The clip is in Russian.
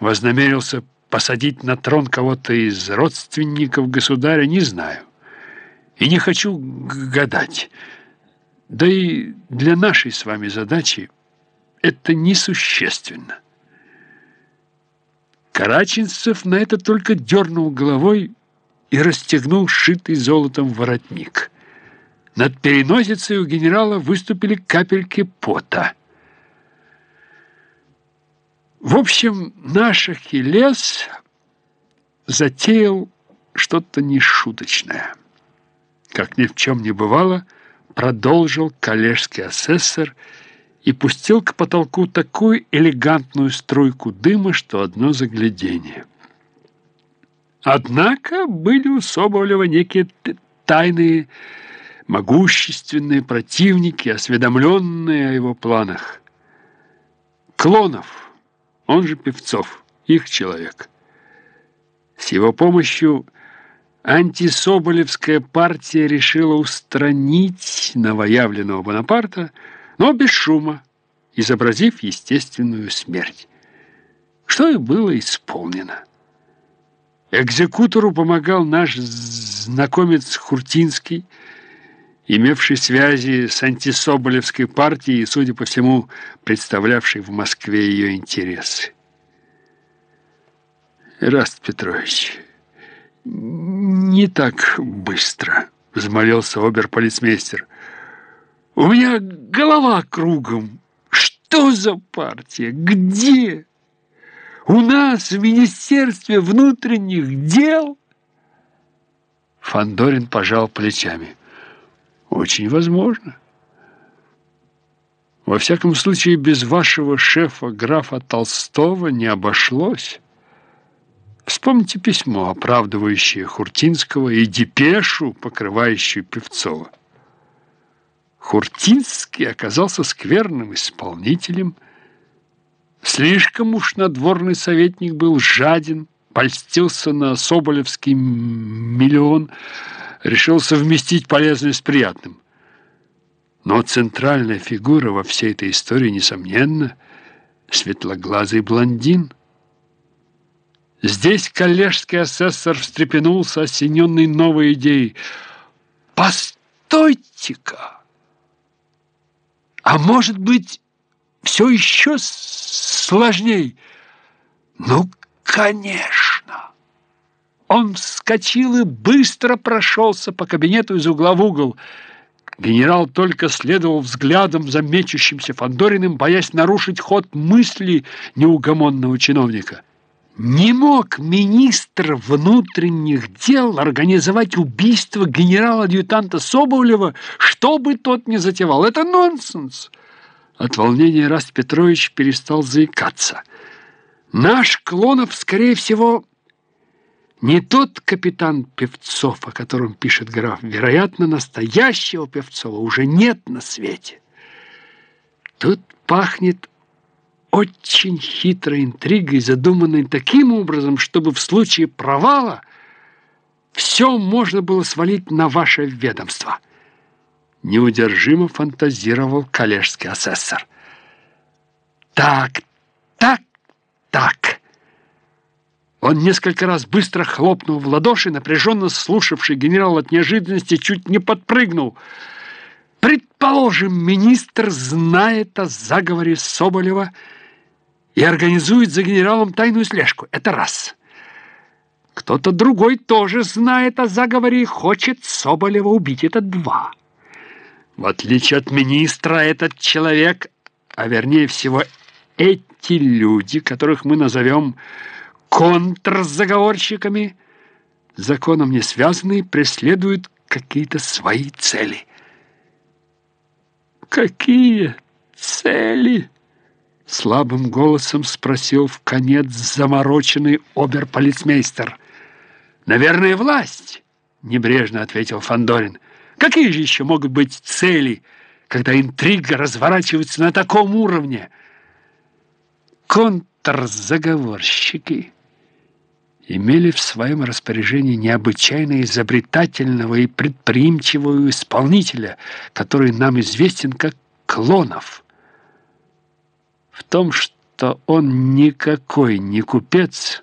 вознамерился посадить на трон кого-то из родственников государя, не знаю. И не хочу гадать. Да и для нашей с вами задачи это несущественно. Караченцев на это только дернул головой и расстегнул сшитый золотом воротник. Над переносицей у генерала выступили капельки пота. В общем, наш Ахиллес затеял что-то нешуточное. Как ни в чем не бывало, продолжил коллежский асессор и пустил к потолку такую элегантную струйку дыма, что одно заглядение. Однако были у Соболева некие тайные, могущественные противники, осведомленные о его планах. Клонов, он же Певцов, их человек. С его помощью антисоболевская партия решила устранить новоявленного Бонапарта, но без шума, изобразив естественную смерть. Что и было исполнено. Экзекутору помогал наш знакомец Хуртинский, имевший связи с антисоболевской партией и, судя по всему, представлявший в Москве ее интересы. Раст Петрович, не так быстро, взмолился оберполицмейстер. У меня голова кругом. Что за партия? Где? У нас в Министерстве внутренних дел? Фандорин пожал плечами. Очень возможно. Во всяком случае, без вашего шефа графа Толстого не обошлось. Вспомните письмо, оправдывающее Хуртинского, и депешу, покрывающую Певцова. Хуртинский оказался скверным исполнителем. Слишком уж надворный советник был жаден, польстился на Соболевский миллион, решил совместить полезное с приятным. Но центральная фигура во всей этой истории, несомненно, светлоглазый блондин. Здесь коллежский асессор встрепенулся, осененный новой идеей. «Постойте-ка!» А может быть, все еще сложней? Ну, конечно. Он вскочил и быстро прошелся по кабинету из угла в угол. Генерал только следовал взглядом за мечущимся Фандориным, боясь нарушить ход мысли неугомонного чиновника. Не мог министр внутренних дел организовать убийство генерала-адъютанта Соболева, что бы тот ни затевал. Это нонсенс. От волнения Раст Петрович перестал заикаться. Наш Клонов, скорее всего, не тот капитан Певцов, о котором пишет граф. Вероятно, настоящего Певцова уже нет на свете. Тут пахнет очень хитрой интригой, задуманной таким образом, чтобы в случае провала все можно было свалить на ваше ведомство. Неудержимо фантазировал коллежский асессор. Так, так, так. Он несколько раз быстро хлопнул в ладоши, напряженно слушавший генерал от неожиданности чуть не подпрыгнул. Предположим, министр знает о заговоре Соболева и организует за генералом тайную слежку. Это раз. Кто-то другой тоже знает о заговоре и хочет Соболева убить. Это два. В отличие от министра, этот человек, а вернее всего эти люди, которых мы назовем контрзаговорщиками, законом не связанные, преследуют какие-то свои цели. Какие цели? Слабым голосом спросил в конец замороченный оберполицмейстер. «Наверное, власть», — небрежно ответил Фандорин. «Какие же еще могут быть цели, когда интрига разворачивается на таком уровне?» Контрзаговорщики имели в своем распоряжении необычайно изобретательного и предприимчивого исполнителя, который нам известен как Клонов — в том, что он никакой не купец,